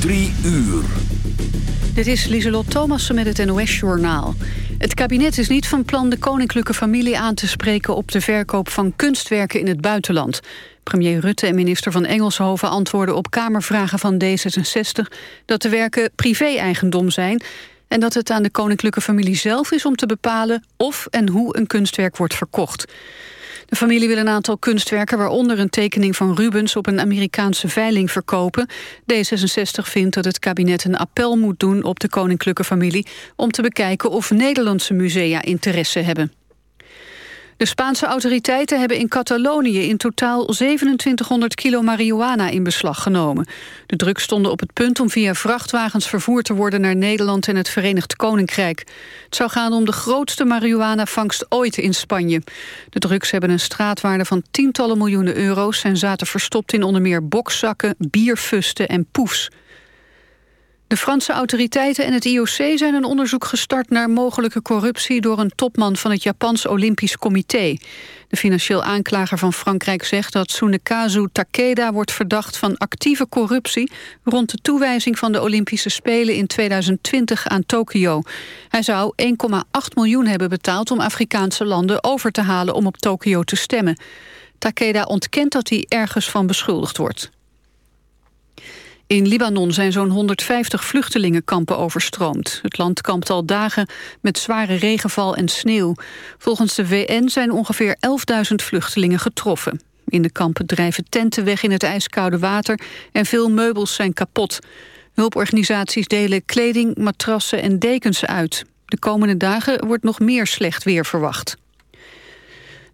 Drie uur. Dit is Lieselot Thomassen met het NOS-journaal. Het kabinet is niet van plan de koninklijke familie aan te spreken... op de verkoop van kunstwerken in het buitenland. Premier Rutte en minister van Engelshoven antwoorden op Kamervragen van D66... dat de werken privé-eigendom zijn... en dat het aan de koninklijke familie zelf is om te bepalen... of en hoe een kunstwerk wordt verkocht. De familie wil een aantal kunstwerken, waaronder een tekening van Rubens... op een Amerikaanse veiling verkopen. D66 vindt dat het kabinet een appel moet doen op de koninklijke familie... om te bekijken of Nederlandse musea interesse hebben. De Spaanse autoriteiten hebben in Catalonië in totaal 2700 kilo marihuana in beslag genomen. De drugs stonden op het punt om via vrachtwagens vervoerd te worden naar Nederland en het Verenigd Koninkrijk. Het zou gaan om de grootste marihuana-vangst ooit in Spanje. De drugs hebben een straatwaarde van tientallen miljoenen euro's en zaten verstopt in onder meer bokzakken, bierfusten en poefs. De Franse autoriteiten en het IOC zijn een onderzoek gestart naar mogelijke corruptie door een topman van het Japans Olympisch Comité. De financieel aanklager van Frankrijk zegt dat Tsunekazu Takeda wordt verdacht van actieve corruptie rond de toewijzing van de Olympische Spelen in 2020 aan Tokio. Hij zou 1,8 miljoen hebben betaald om Afrikaanse landen over te halen om op Tokio te stemmen. Takeda ontkent dat hij ergens van beschuldigd wordt. In Libanon zijn zo'n 150 vluchtelingenkampen overstroomd. Het land kampt al dagen met zware regenval en sneeuw. Volgens de VN zijn ongeveer 11.000 vluchtelingen getroffen. In de kampen drijven tenten weg in het ijskoude water... en veel meubels zijn kapot. Hulporganisaties delen kleding, matrassen en dekens uit. De komende dagen wordt nog meer slecht weer verwacht.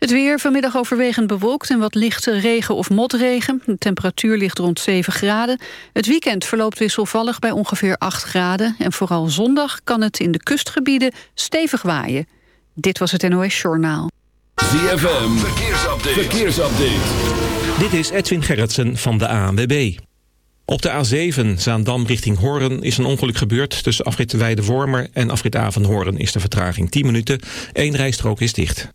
Het weer vanmiddag overwegend bewolkt en wat lichte regen of motregen. De temperatuur ligt rond 7 graden. Het weekend verloopt wisselvallig bij ongeveer 8 graden. En vooral zondag kan het in de kustgebieden stevig waaien. Dit was het NOS Journaal. ZFM, verkeersupdate. verkeersupdate. Dit is Edwin Gerritsen van de ANWB. Op de A7 Zaandam richting Hoorn is een ongeluk gebeurd. Tussen afrit Weide-Wormer en afrit Avenhoorn is de vertraging 10 minuten. Eén rijstrook is dicht.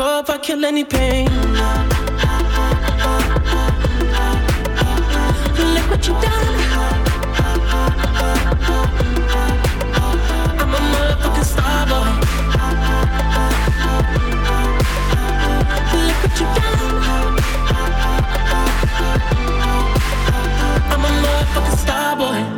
If I kill any pain. Look what you done. I'm a motherfucking star boy. Look what you done. I'm a motherfucking star boy.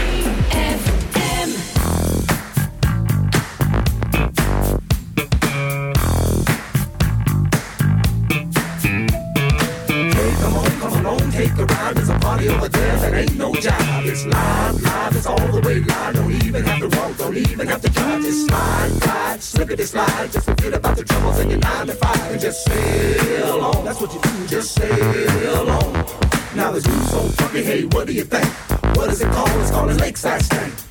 It's live, live, it's all the way live. Don't even have to walk, don't even have to drive. Just slide, ride, slippity slide. Just forget about the troubles in your nine to five and just sail on. That's what you do, just sail on. Now the dude's so funky, hey, what do you think? What is it called? It's called a lakeside stank.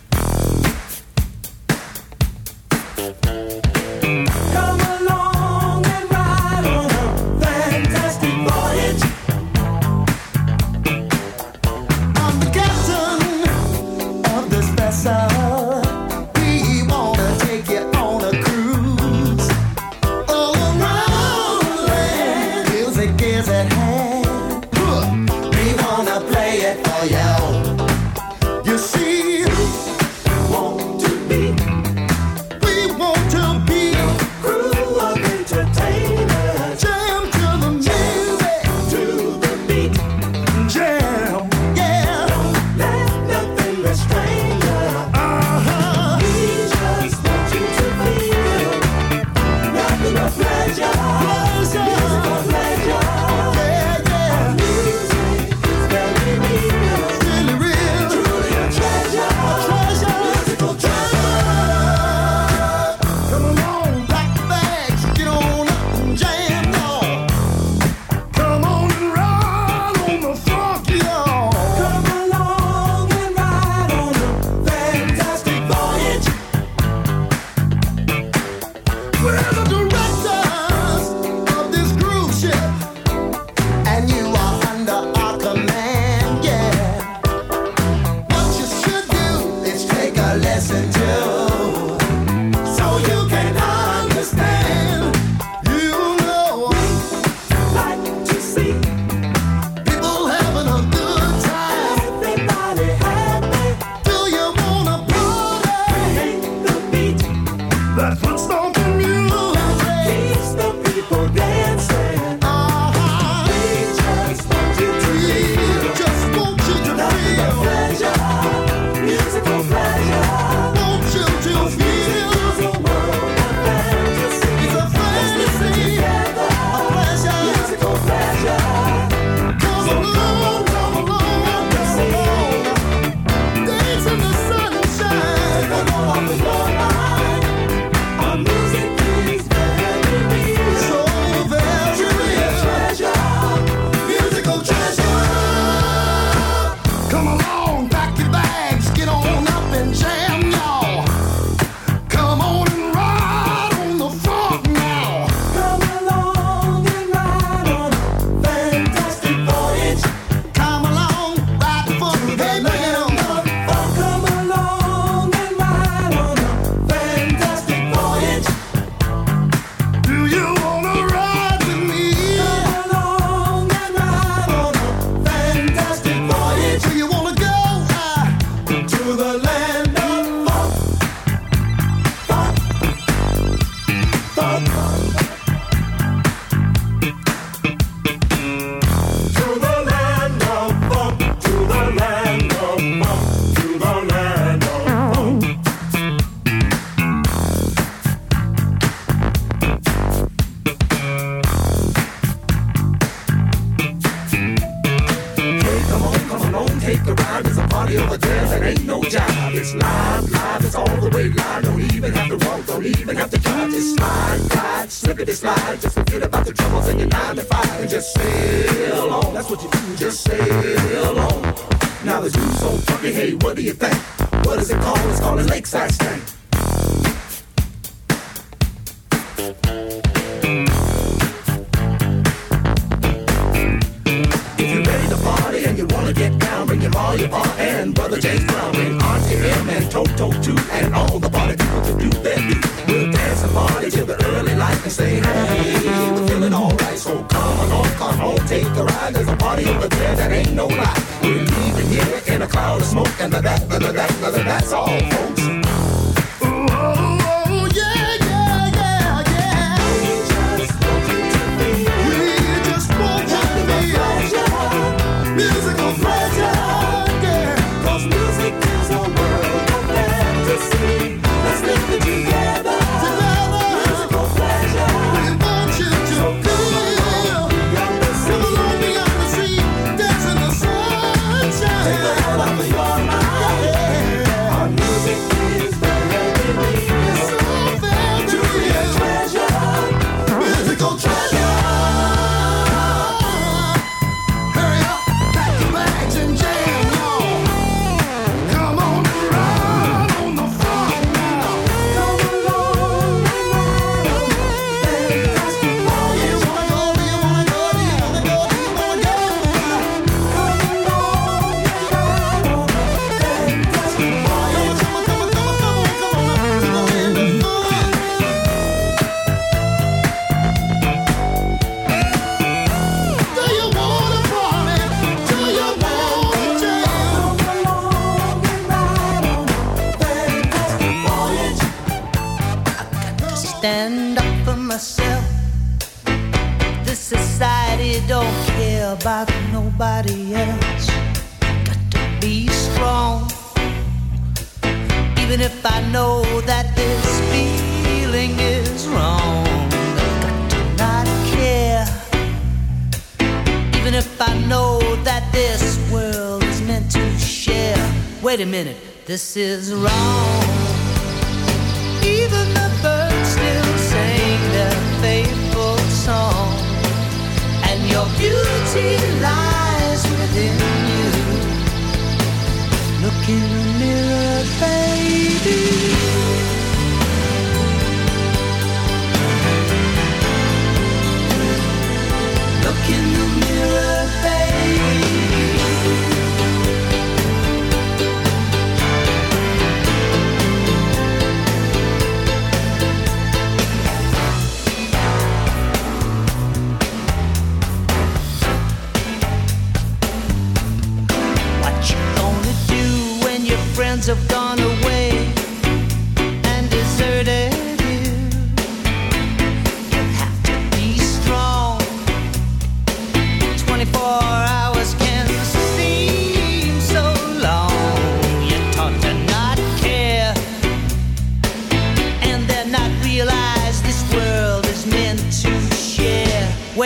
This is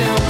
down.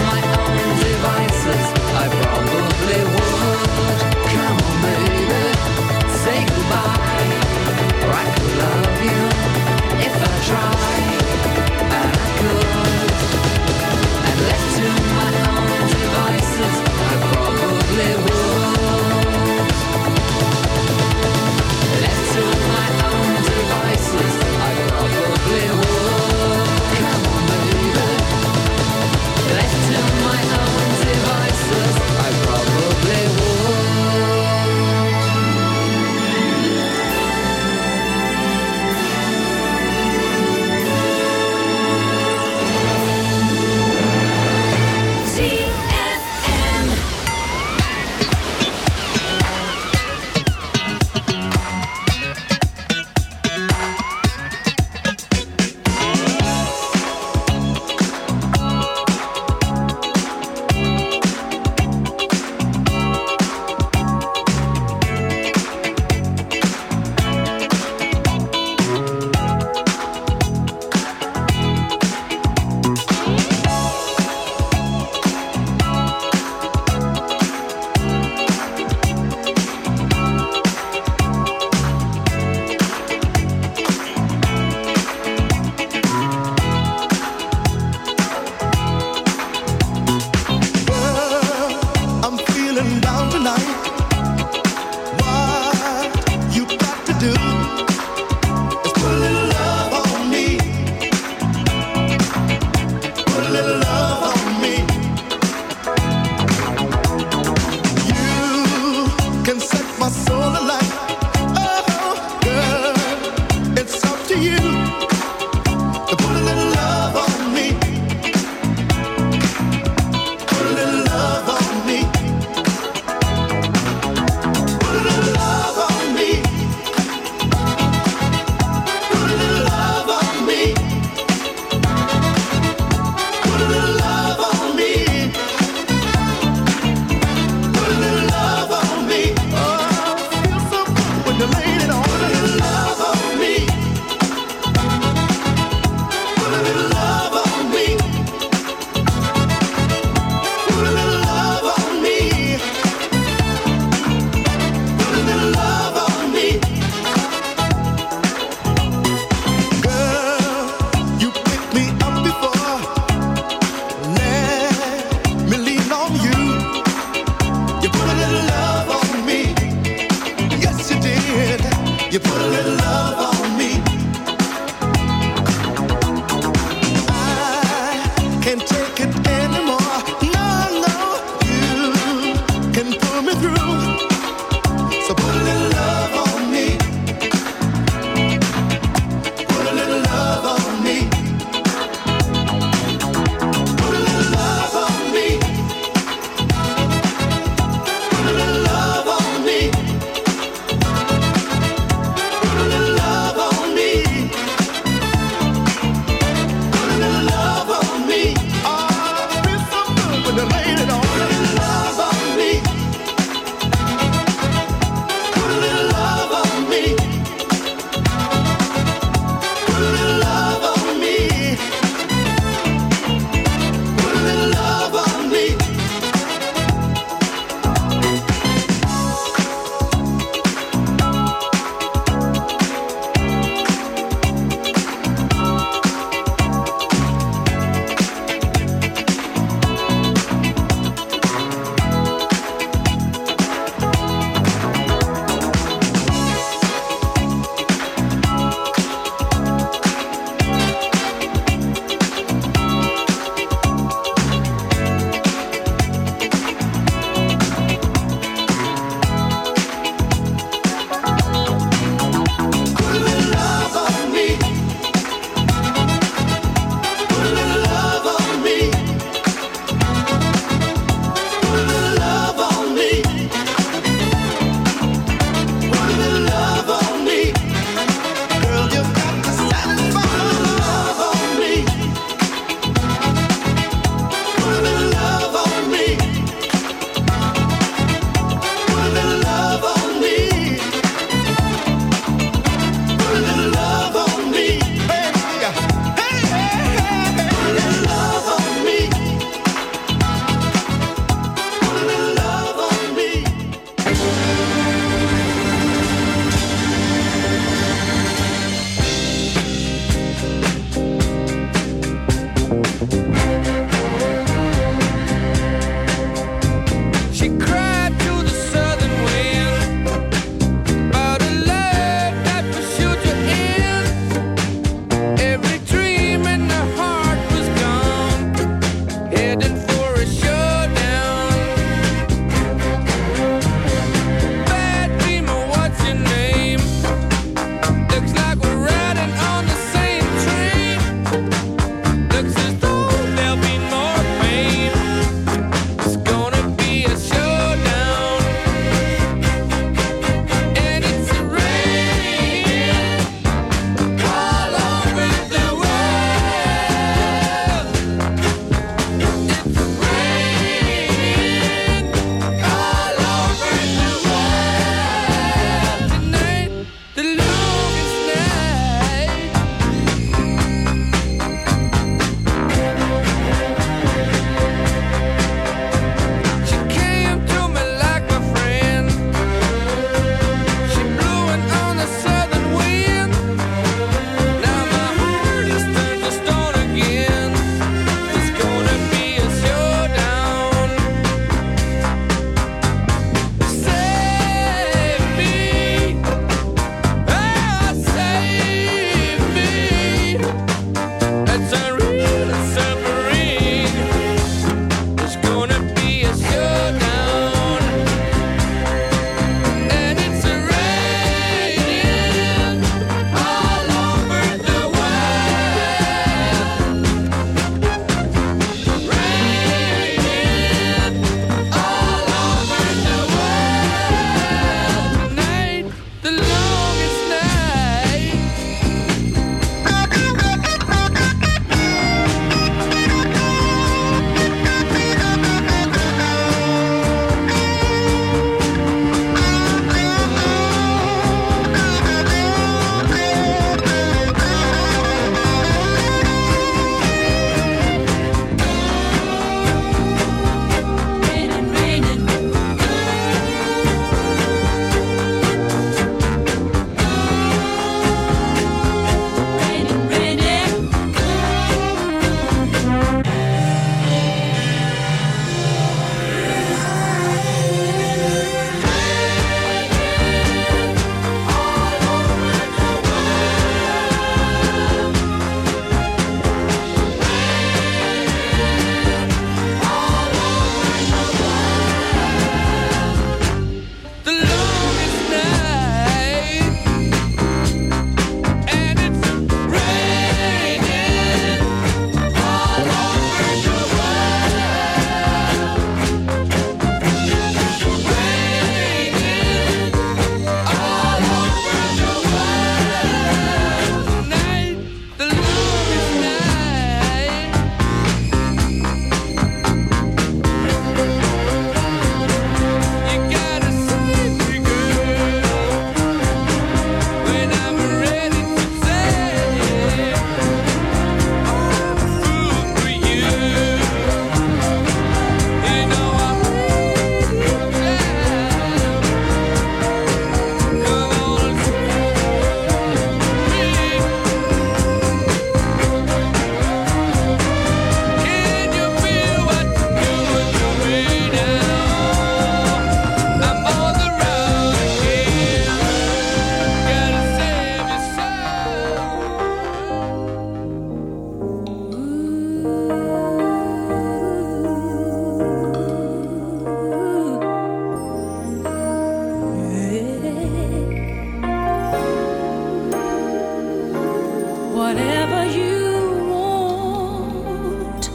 whatever you want,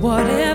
whatever.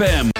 ZFM.